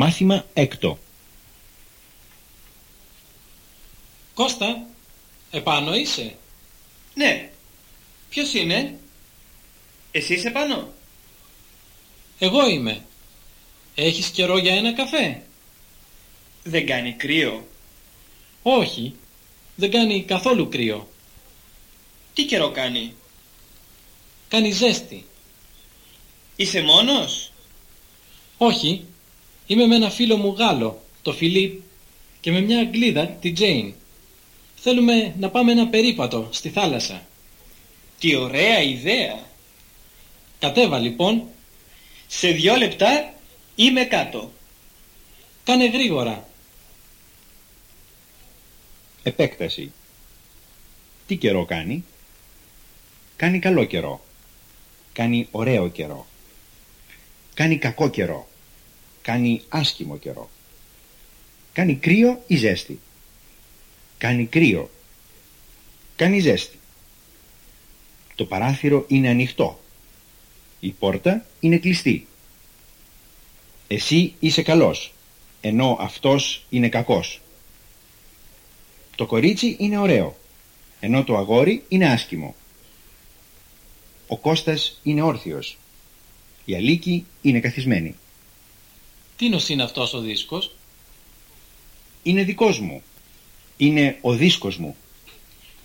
Μάθημα έκτο. Κώστα, επάνω είσαι; Ναι. Ποιος είναι; Εσύ είσαι πάνω; Εγώ είμαι. Έχεις καιρό για ένα καφέ; Δεν κάνει κρύο. Όχι, δεν κάνει καθόλου κρύο. Τι καιρό κάνει; Κάνει ζέστη. Είσαι μόνος; Όχι, είμαι με ένα φίλο μου Γάλλο, το Φιλίπ, και με μια Αγγλίδα, τη Τζέιν. Θέλουμε να πάμε ένα περίπατο στη θάλασσα. Τι ωραία ιδέα. Κατέβα λοιπόν, Σε δυο λεπτά είμαι κάτω. κάνε γρήγορα. Επέκταση. Τι καιρό κάνει; Κάνει καλό καιρό. Κάνει ωραίο καιρό. Κάνει κακό καιρό. Κάνει άσχημο καιρό. Κάνει κρύο ή ζέστη. Κάνει κρύο. Κάνει ζέστη. Το παράθυρο είναι ανοιχτό. Η πόρτα είναι κλειστή. Εσύ είσαι καλός, ενώ αυτός είναι κακός. Το κορίτσι είναι ωραίο, ενώ το αγόρι είναι άσχημο. Ο Κώστας είναι όρθιος. Η Αλίκη είναι καθισμένη. Τίνος είναι αυτός ο δίσκος. Είναι δικός μου. Είναι ο δίσκος μου.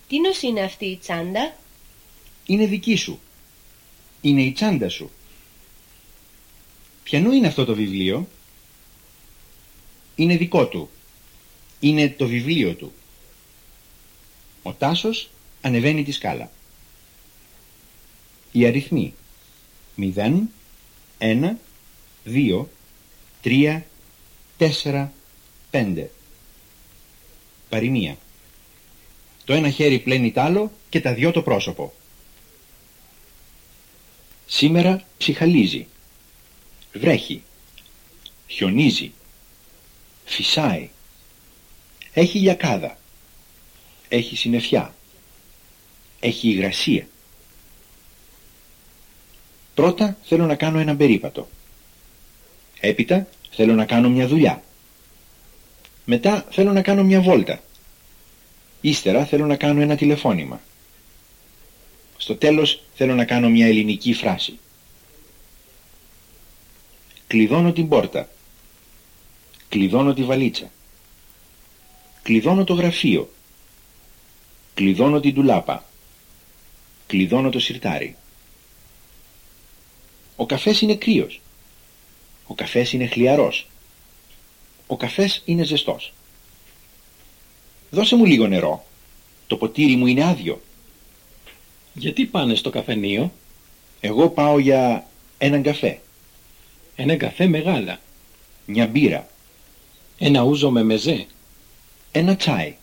Τίνος είναι αυτή η τσάντα; Είναι δική σου. Είναι η τσάντα σου. Ποιανού είναι αυτό το βιβλίο; Είναι δικό του. Είναι το βιβλίο του. Ο Τάσος ανεβαίνει τη σκάλα. Οι αριθμοί 0, 1, 2, 3, 4, 5. Παροιμία. Το ένα χέρι πλένει τ' άλλο και τα δυο το πρόσωπο. Σήμερα ψυχαλίζει. Βρέχει. Χιονίζει. Φυσάει. Έχει λιακάδα. Έχει συννεφιά. Έχει υγρασία. Πρώτα θέλω να κάνω ένα περίπατο. Έπειτα θέλω να κάνω μια δουλειά. Μετά θέλω να κάνω μια βόλτα. Ύστερα θέλω να κάνω ένα τηλεφώνημα. Στο τέλος θέλω να κάνω μια ελληνική φράση. Κλειδώνω την πόρτα. Κλειδώνω τη βαλίτσα. Κλειδώνω το γραφείο. Κλειδώνω την τουλάπα. Κλειδώνω το σιρτάρι. Ο καφές είναι κρύος. Ο καφές είναι χλιαρός. Ο καφές είναι ζεστός. Δώσε μου λίγο νερό. Το ποτήρι μου είναι άδειο. Γιατί πάνε στο καφενείο; Εγώ πάω για έναν καφέ, Ένα καφέ μεγάλα. μια μπύρα, Ένα ούζο με μεζέ. ένα τσάι.